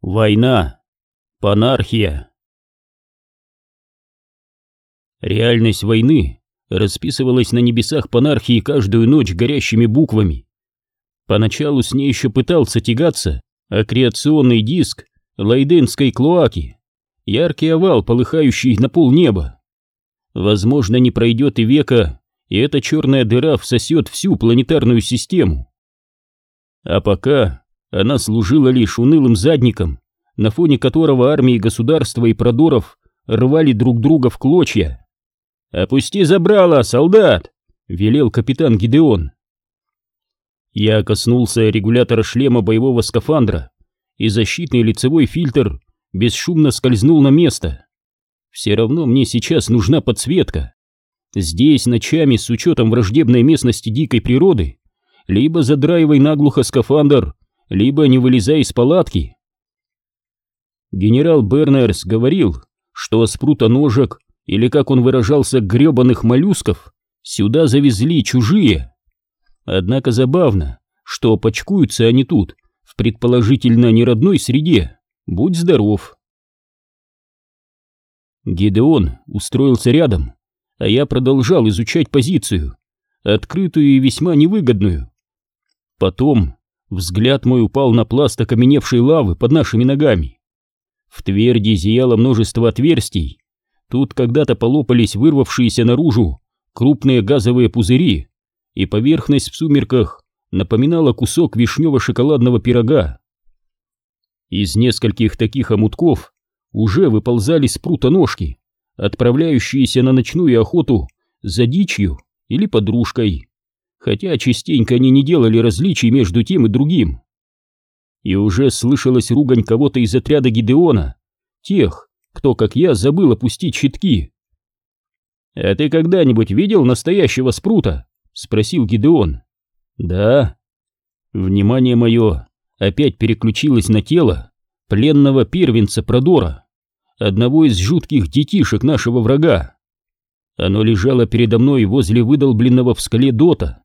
Война. Панархия. Реальность войны расписывалась на небесах панархии каждую ночь горящими буквами. Поначалу с ней еще пытался тягаться аккреационный диск Лайденской клоаки, яркий овал, полыхающий на полнеба. Возможно, не пройдет и века, и эта черная дыра всосет всю планетарную систему. А пока она служила лишь унылым задником, на фоне которого армии государства и продоров рвали друг друга в клочья. «Опусти забрало, солдат!» — велел капитан Гидеон. Я коснулся регулятора шлема боевого скафандра, и защитный лицевой фильтр бесшумно скользнул на место. Все равно мне сейчас нужна подсветка. Здесь ночами с учетом враждебной местности дикой природы либо задраивай наглухо скафандр, либо не вылезай из палатки. Генерал Бернерс говорил, что спрута ножек, или как он выражался, гребаных моллюсков, сюда завезли чужие. Однако забавно, что почкуются они тут, в предположительно неродной среде. Будь здоров. Гидеон устроился рядом, а я продолжал изучать позицию, открытую и весьма невыгодную. Потом Взгляд мой упал на пласт окаменевшей лавы под нашими ногами. В тверди зияло множество отверстий. Тут когда-то полопались вырвавшиеся наружу крупные газовые пузыри, и поверхность в сумерках напоминала кусок вишнево-шоколадного пирога. Из нескольких таких омутков уже выползали спрута-ножки, отправляющиеся на ночную охоту за дичью или подружкой хотя частенько они не делали различий между тем и другим. И уже слышалась ругань кого-то из отряда Гидеона, тех, кто, как я, забыл опустить щитки. «А ты когда-нибудь видел настоящего спрута?» — спросил Гидеон. «Да». Внимание мое опять переключилось на тело пленного первенца Продора, одного из жутких детишек нашего врага. Оно лежало передо мной возле выдолбленного в скале дота,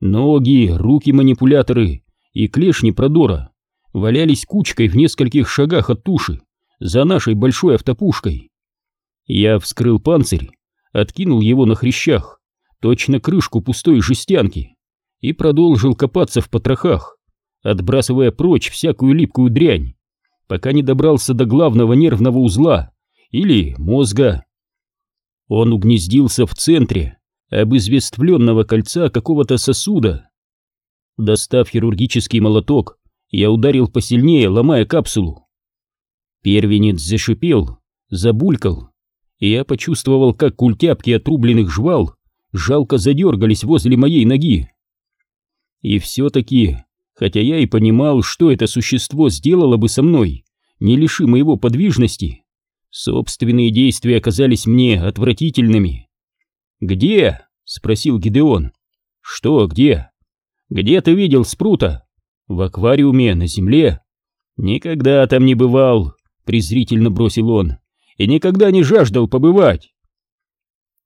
Ноги, руки-манипуляторы и клешни продора валялись кучкой в нескольких шагах от туши, за нашей большой автопушкой. Я вскрыл панцирь, откинул его на хрящах, точно крышку пустой жестянки, и продолжил копаться в потрохах, отбрасывая прочь всякую липкую дрянь, пока не добрался до главного нервного узла или мозга. Он угнездился в центре, обызвествленного кольца какого-то сосуда. Достав хирургический молоток, я ударил посильнее, ломая капсулу. Первенец зашипел, забулькал, и я почувствовал, как культяпки отрубленных жвал жалко задергались возле моей ноги. И все-таки, хотя я и понимал, что это существо сделало бы со мной, не лиши моего подвижности, собственные действия оказались мне отвратительными. «Где?» — спросил Гидеон. «Что где?» «Где ты видел спрута?» «В аквариуме, на земле». «Никогда там не бывал», — презрительно бросил он, «и никогда не жаждал побывать».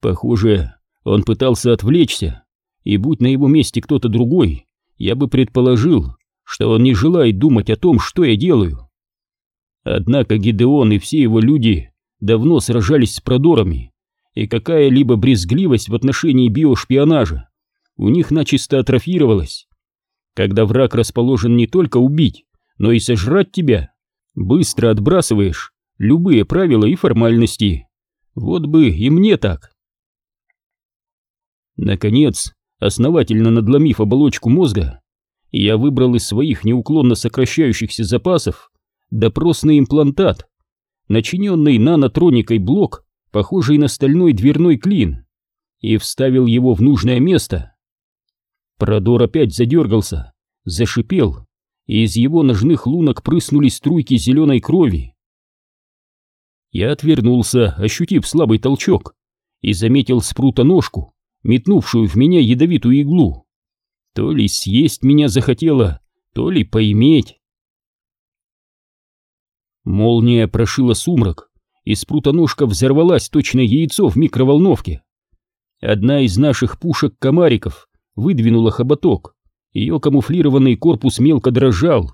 Похоже, он пытался отвлечься, и будь на его месте кто-то другой, я бы предположил, что он не желает думать о том, что я делаю. Однако Гидеон и все его люди давно сражались с продорами, и какая-либо брезгливость в отношении биошпионажа у них начисто атрофировалась. Когда враг расположен не только убить, но и сожрать тебя, быстро отбрасываешь любые правила и формальности. Вот бы и мне так. Наконец, основательно надломив оболочку мозга, я выбрал из своих неуклонно сокращающихся запасов допросный имплантат, начиненный нанотроникой блок похожий на стальной дверной клин, и вставил его в нужное место. Продор опять задергался, зашипел, и из его ножных лунок прыснули струйки зеленой крови. Я отвернулся, ощутив слабый толчок, и заметил спрута ножку, метнувшую в меня ядовитую иглу. То ли съесть меня захотела, то ли поиметь. Молния прошила сумрак, и спрутоножка взорвалась точно яйцо в микроволновке. Одна из наших пушек-комариков выдвинула хоботок, ее камуфлированный корпус мелко дрожал.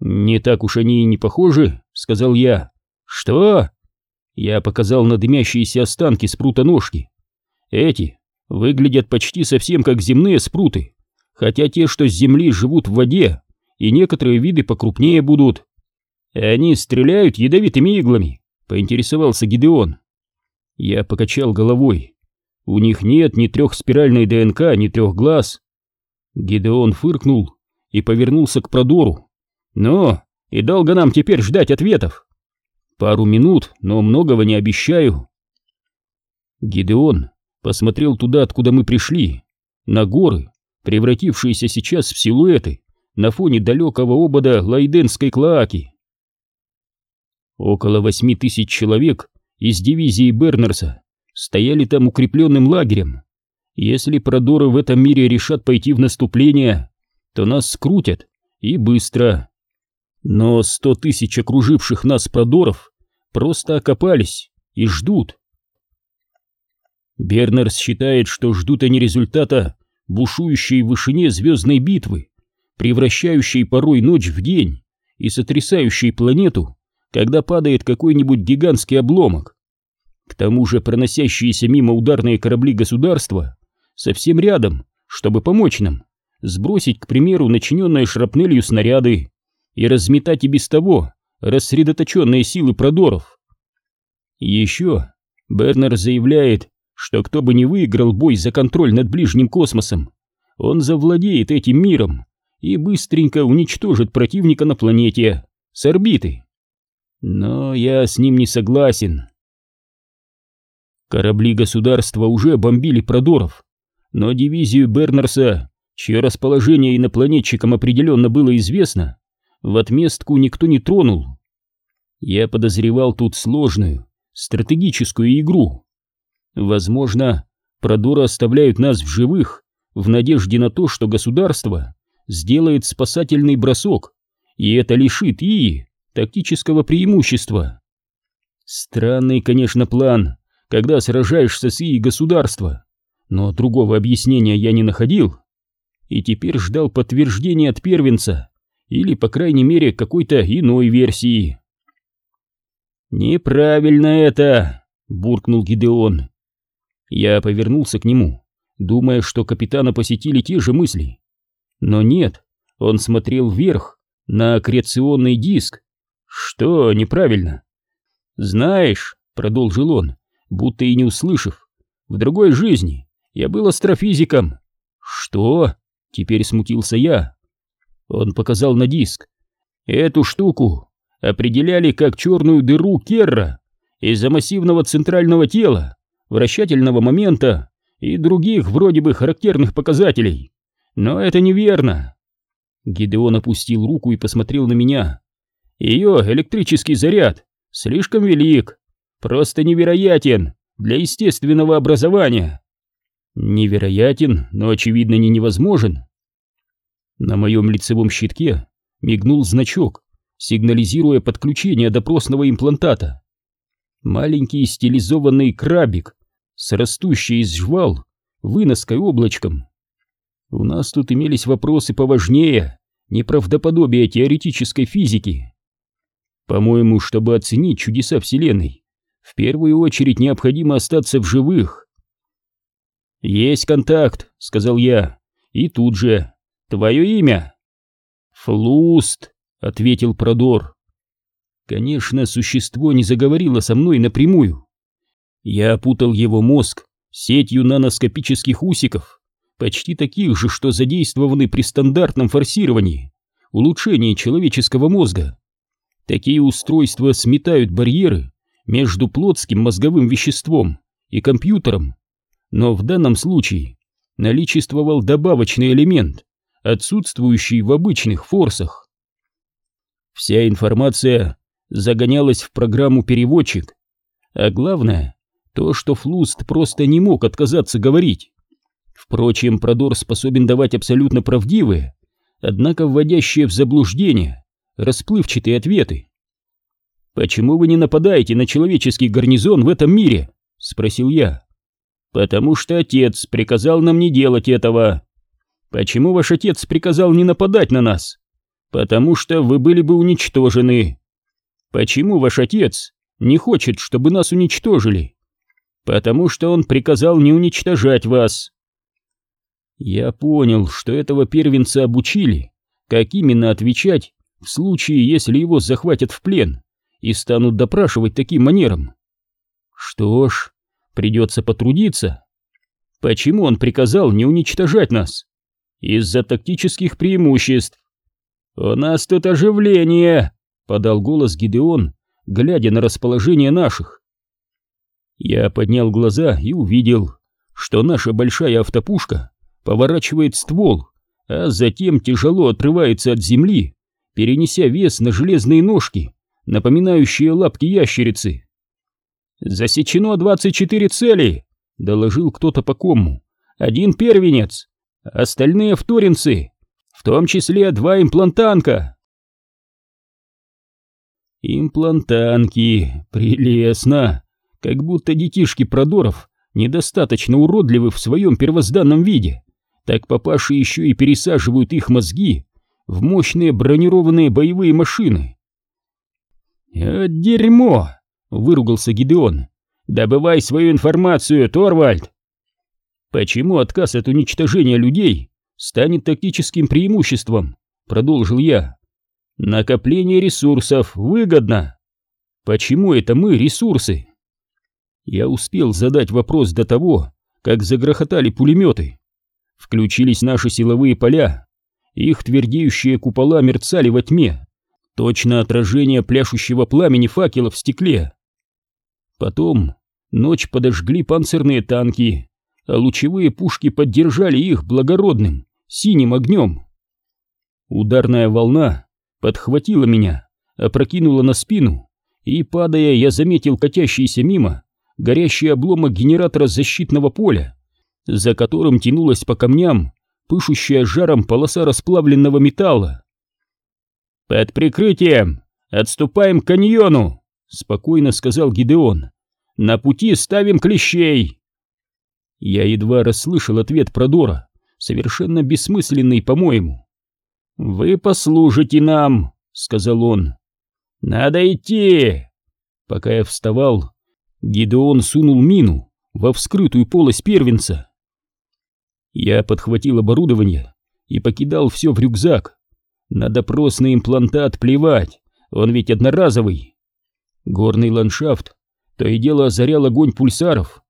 «Не так уж они и не похожи», — сказал я. «Что?» Я показал на дымящиеся останки спрута-ножки. «Эти выглядят почти совсем как земные спруты, хотя те, что с земли, живут в воде, и некоторые виды покрупнее будут. Они стреляют ядовитыми иглами», — поинтересовался Гидеон. Я покачал головой. «У них нет ни трехспиральной ДНК, ни трех глаз». Гидеон фыркнул и повернулся к Продору. «Ну, и долго нам теперь ждать ответов?» «Пару минут, но многого не обещаю». Гидеон посмотрел туда, откуда мы пришли, на горы, превратившиеся сейчас в силуэты на фоне далекого обода Лайденской клоаки. Около восьми тысяч человек из дивизии Бернерса стояли там укрепленным лагерем. Если продоры в этом мире решат пойти в наступление, то нас скрутят, и быстро. Но сто тысяч окруживших нас продоров просто окопались и ждут. Бернерс считает, что ждут они результата бушующей в вышине звездной битвы, превращающей порой ночь в день и сотрясающей планету, когда падает какой-нибудь гигантский обломок. К тому же проносящиеся мимо ударные корабли государства совсем рядом, чтобы помочь нам, сбросить, к примеру, начиненные шрапнелью снаряды и разметать и без того рассредоточенные силы продоров. Еще Бернер заявляет, что кто бы ни выиграл бой за контроль над ближним космосом, он завладеет этим миром и быстренько уничтожит противника на планете с орбиты. Но я с ним не согласен. Корабли государства уже бомбили Продоров, но дивизию Бернерса, чье расположение инопланетчикам определенно было известно, в отместку никто не тронул. Я подозревал тут сложную, стратегическую игру. Возможно, Продоры оставляют нас в живых в надежде на то, что государство сделает спасательный бросок, и это лишит ИИ тактического преимущества. Странный, конечно, план, когда сражаешься с ИИ государства, но другого объяснения я не находил, и теперь ждал подтверждения от первенца, или, по крайней мере, какой-то иной версии. «Неправильно это!» — буркнул Гидеон. Я повернулся к нему, думая, что капитана посетили те же мысли. Но нет, он смотрел вверх, на аккреционный диск. Что неправильно? «Знаешь», — продолжил он, будто и не услышав, — «в другой жизни я был астрофизиком». «Что?» — теперь смутился я. Он показал на диск. Эту штуку определяли как черную дыру Керра из-за массивного центрального тела, вращательного момента и других вроде бы характерных показателей. Но это неверно. Гидеон опустил руку и посмотрел на меня. Ее электрический заряд слишком велик, просто невероятен для естественного образования. Невероятен, но очевидно не невозможен. На моем лицевом щитке мигнул значок, сигнализируя подключение допросного имплантата. Маленький стилизованный крабик с растущей из жвал выноской облачком. У нас тут имелись вопросы поважнее неправдоподобия теоретической физики. По-моему, чтобы оценить чудеса Вселенной, в первую очередь необходимо остаться в живых. «Есть контакт», — сказал я, и тут же Твое имя?» «Флуст», — ответил Продор. Конечно, существо не заговорило со мной напрямую. Я опутал его мозг сетью наноскопических усиков, почти таких же, что задействованы при стандартном форсировании, улучшении человеческого мозга. Такие устройства сметают барьеры между плотским мозговым веществом и компьютером, но в данном случае наличествовал добавочный элемент, отсутствующий в обычных форсах. Вся информация загонялась в программу переводчик, а главное, то, что Флуст просто не мог отказаться говорить. Впрочем, Продор способен давать абсолютно правдивые, однако вводящие в заблуждение, расплывчатые ответы. «Почему вы не нападаете на человеческий гарнизон в этом мире?» — спросил я. «Потому что отец приказал нам не делать этого», «Почему ваш отец приказал не нападать на нас?» Потому что вы были бы уничтожены. Почему ваш отец не хочет, чтобы нас уничтожили? Потому что он приказал не уничтожать вас. Я понял, что этого первенца обучили, как именно отвечать в случае, если его захватят в плен и станут допрашивать таким манером. Что ж, придется потрудиться. Почему он приказал не уничтожать нас? Из-за тактических преимуществ. «У нас тут оживление!» — подал голос Гидеон, глядя на расположение наших. Я поднял глаза и увидел, что наша большая автопушка поворачивает ствол, а затем тяжело отрывается от земли, перенеся вес на железные ножки, напоминающие лапки ящерицы. «Засечено 24 цели!» — доложил кто-то по кому. «Один первенец, остальные вторинцы, в том числе два имплантанка. Имплантанки, прелестно, как будто детишки продоров недостаточно уродливы в своем первозданном виде, так папаши еще и пересаживают их мозги в мощные бронированные боевые машины. «Э, «Дерьмо!» — выругался Гидеон. «Добывай свою информацию, Торвальд!» «Почему отказ от уничтожения людей станет тактическим преимуществом, продолжил я. Накопление ресурсов выгодно. Почему это мы ресурсы? Я успел задать вопрос до того, как загрохотали пулеметы. Включились наши силовые поля. Их твердеющие купола мерцали во тьме. Точно отражение пляшущего пламени факела в стекле. Потом ночь подожгли панцирные танки, а лучевые пушки поддержали их благородным, синим огнем. Ударная волна подхватила меня, опрокинула на спину, и, падая, я заметил катящийся мимо горящий обломок генератора защитного поля, за которым тянулась по камням пышущая жаром полоса расплавленного металла. «Под прикрытием! Отступаем к каньону!» — спокойно сказал Гидеон. «На пути ставим клещей!» Я едва расслышал ответ Продора, совершенно бессмысленный, по-моему. «Вы послужите нам», — сказал он. «Надо идти!» Пока я вставал, Гидеон сунул мину во вскрытую полость первенца. Я подхватил оборудование и покидал все в рюкзак. На допросный имплантат плевать, он ведь одноразовый. Горный ландшафт то и дело озарял огонь пульсаров.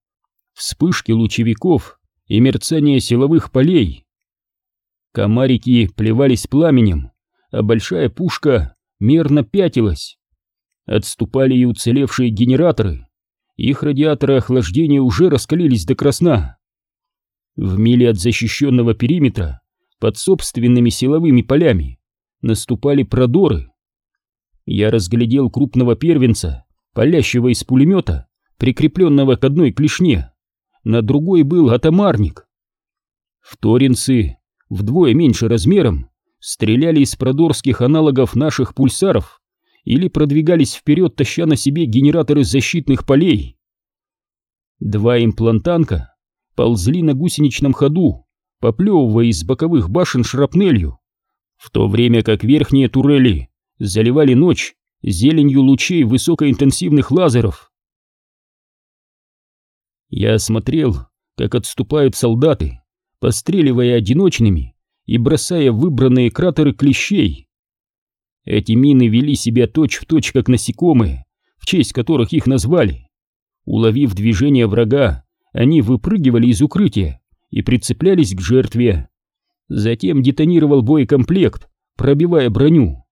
Вспышки лучевиков и мерцание силовых полей. Комарики плевались пламенем, а большая пушка мерно пятилась. Отступали и уцелевшие генераторы. Их радиаторы охлаждения уже раскалились до красна. В миле от защищенного периметра, под собственными силовыми полями, наступали продоры. Я разглядел крупного первенца, палящего из пулемета, прикрепленного к одной клешне на другой был атомарник. Вторинцы, вдвое меньше размером, стреляли из продорских аналогов наших пульсаров или продвигались вперед, таща на себе генераторы защитных полей. Два имплантанка ползли на гусеничном ходу, поплевывая из боковых башен шрапнелью, в то время как верхние турели заливали ночь зеленью лучей высокоинтенсивных лазеров. Я смотрел, как отступают солдаты, постреливая одиночными и бросая выбранные кратеры клещей. Эти мины вели себя точь-в-точь, точь, как насекомые, в честь которых их назвали. Уловив движение врага, они выпрыгивали из укрытия и прицеплялись к жертве. Затем детонировал боекомплект, пробивая броню.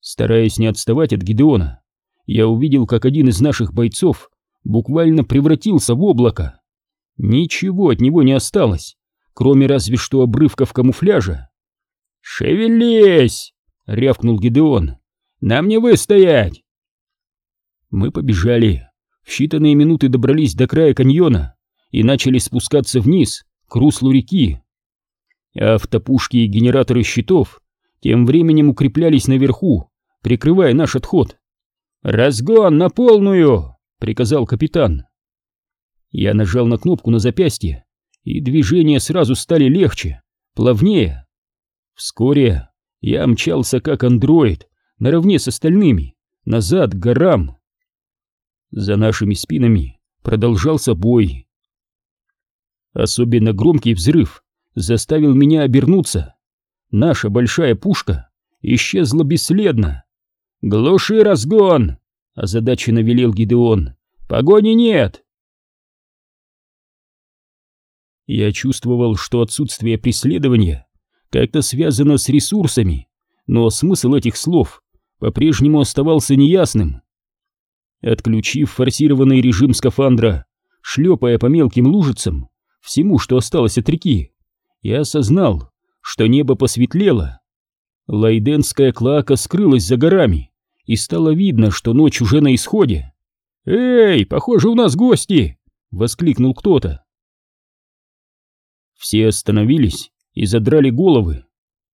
Стараясь не отставать от Гидеона, я увидел, как один из наших бойцов буквально превратился в облако. Ничего от него не осталось, кроме разве что обрывков камуфляжа. «Шевелись!» — рявкнул Гидеон. «Нам не выстоять!» Мы побежали. В считанные минуты добрались до края каньона и начали спускаться вниз, к руслу реки. Автопушки и генераторы щитов тем временем укреплялись наверху, прикрывая наш отход. «Разгон на полную!» — приказал капитан. Я нажал на кнопку на запястье, и движения сразу стали легче, плавнее. Вскоре я мчался как андроид, наравне с остальными, назад к горам. За нашими спинами продолжался бой. Особенно громкий взрыв заставил меня обернуться. Наша большая пушка исчезла бесследно. «Глуши разгон!» — озадаченно велел Гидеон. «Погони нет!» Я чувствовал, что отсутствие преследования как-то связано с ресурсами, но смысл этих слов по-прежнему оставался неясным. Отключив форсированный режим скафандра, шлепая по мелким лужицам, всему, что осталось от реки, я осознал, что небо посветлело. Лайденская клака скрылась за горами, и стало видно, что ночь уже на исходе. «Эй, похоже, у нас гости!» — воскликнул кто-то. Все остановились и задрали головы.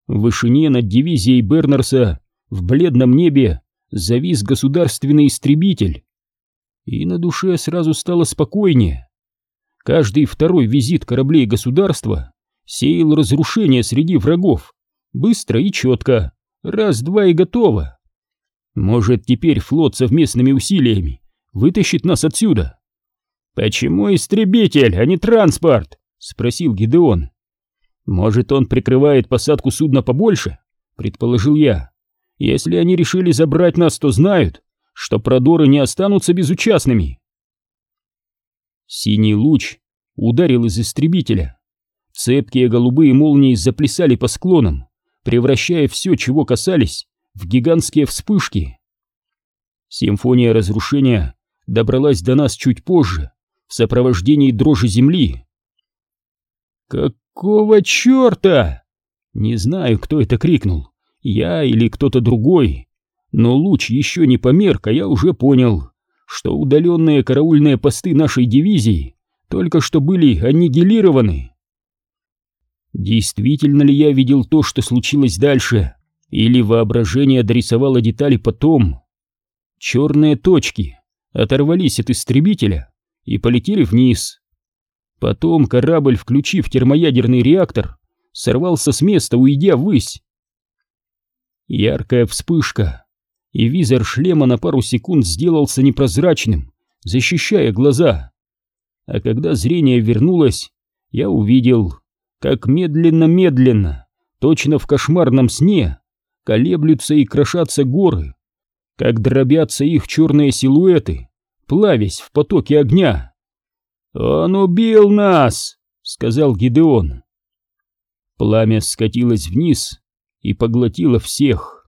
В вышине над дивизией Бернерса в бледном небе завис государственный истребитель. И на душе сразу стало спокойнее. Каждый второй визит кораблей государства сеял разрушение среди врагов. Быстро и четко. Раз-два и готово. Может, теперь флот совместными усилиями вытащит нас отсюда? «Почему истребитель, а не транспорт?» — спросил Гидеон. «Может, он прикрывает посадку судна побольше?» — предположил я. «Если они решили забрать нас, то знают, что продоры не останутся безучастными». Синий луч ударил из истребителя. Цепкие голубые молнии заплясали по склонам, превращая все, чего касались, в гигантские вспышки. Симфония разрушения добралась до нас чуть позже, в сопровождении дрожи земли. «Какого черта?» Не знаю, кто это крикнул, я или кто-то другой, но луч еще не померк, а я уже понял, что удаленные караульные посты нашей дивизии только что были аннигилированы. Действительно ли я видел то, что случилось дальше, или воображение дорисовало детали потом? Черные точки оторвались от истребителя и полетели вниз. Потом корабль, включив термоядерный реактор, сорвался с места, уйдя ввысь. Яркая вспышка, и визор шлема на пару секунд сделался непрозрачным, защищая глаза. А когда зрение вернулось, я увидел, как медленно-медленно, точно в кошмарном сне, колеблются и крошатся горы, как дробятся их черные силуэты, плавясь в потоке огня. «Он убил нас!» — сказал Гидеон. Пламя скатилось вниз и поглотило всех.